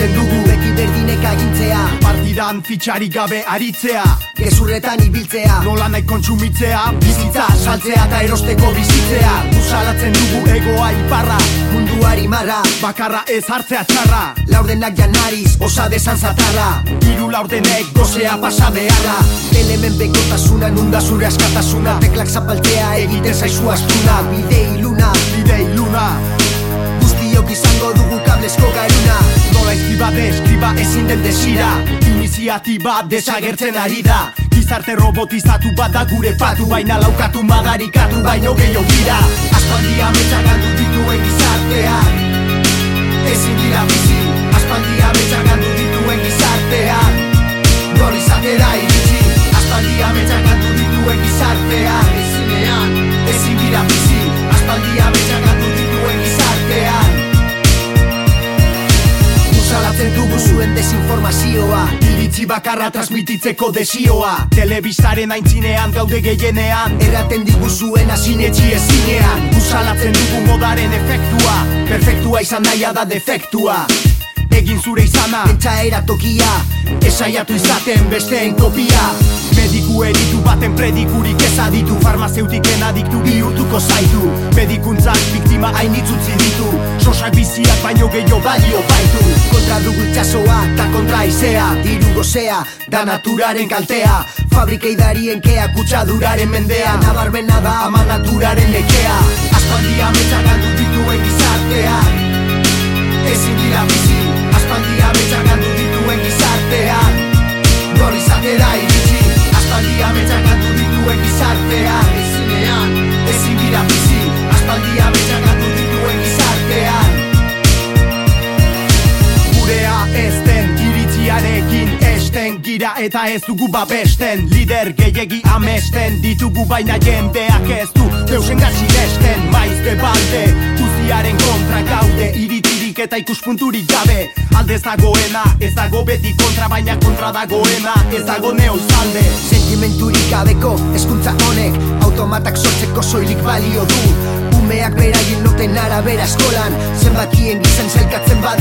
Kusalatzen dugu beti berdinek agintzea. Partidan fitxari gabe aritzea. Gezurretan ibiltzea. Nola nahi kontsumitzea. Bizitza saltzea eta erosteko bizitzea. Kusalatzen dugu egoa iparra Munduari marra. Bakarra ez hartzea txarra. Laurdenak janariz, osa desan zatarra. Hiru laurdenek gozea pasa beharra. Elemen bekotasuna, nunda zure askatasuna. Teklak zapaltzea egiten zaizu astuna. Bide iluna, deskriba ezin den desira. Iniziatiba desagertzen ari da. Gizarte robotizatu bat da gure patu Baina laukatu madarikatu baino gehiago gira Aspaldia metxak galdu dituen gizartean Ezin dira bizi Aspaldia metxak galdu dituen gizartean Nor izatera iritsi Aspaldia metxak galdu dituen gizartean Ezinean. Ezin dira bizi Aspaldia metxak desinformazioa Iritzi bakarra transmititzeko desioa. Telebistaren aintzinean gaude gehienean Erraten diguzuen Sinetxi ezinean. Usalatzen dugu modaren efektua Perfektua izan naia da defektua. Egin zure izana Pentsa eratokia Esaiatu izaten besteen kopia. Mediku eritu baten predikurik ez aditu Farmazeutiken adiktu bihurtuko zaitu. Medikuntzak biktima hainitzutzi ditu Sosak biziak baino gehiago balio baitu Kontra dugu itxasoa eta kontra izea Diru gozea da naturaren kaltea. Fabrikeidarien kea kutsaduraren mendea. Nabarmena da ama naturaren nekea Aspaldia metxak galdu dituen gizartean Ezin dira bizi Aspaldia metxak galdu dituen gizartean Nor izatera iritsi Aspaldia metxak galdu dituen gizartean Ezinean Ezin dira bizi esten Gira eta ez dugu babesten. Lider gehiegi amesten. Ditugu baina jendeak ez du. Deusen gazilesten Maizte balde Guztiaren kontra gaude. Iritzirik eta ikuspunturik gabe. Aldez dagoena Ez dago beti kontra baina kontra dagoena. Ez dago neoz alde Sentimenturik gabeko eskuntza honek. Automatak sortzeko soilik balio du. Umeak beraien noten arabera eskolan. Zenbatien gizan zelkatzen baditugu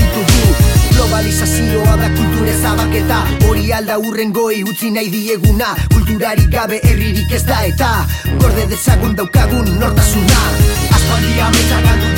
alda urrengoi utzi nahi dieguna. Kulturarik gabe herririk ez da eta Gorde dezagun daukagun nortasuna. Aspaldia metxak galdu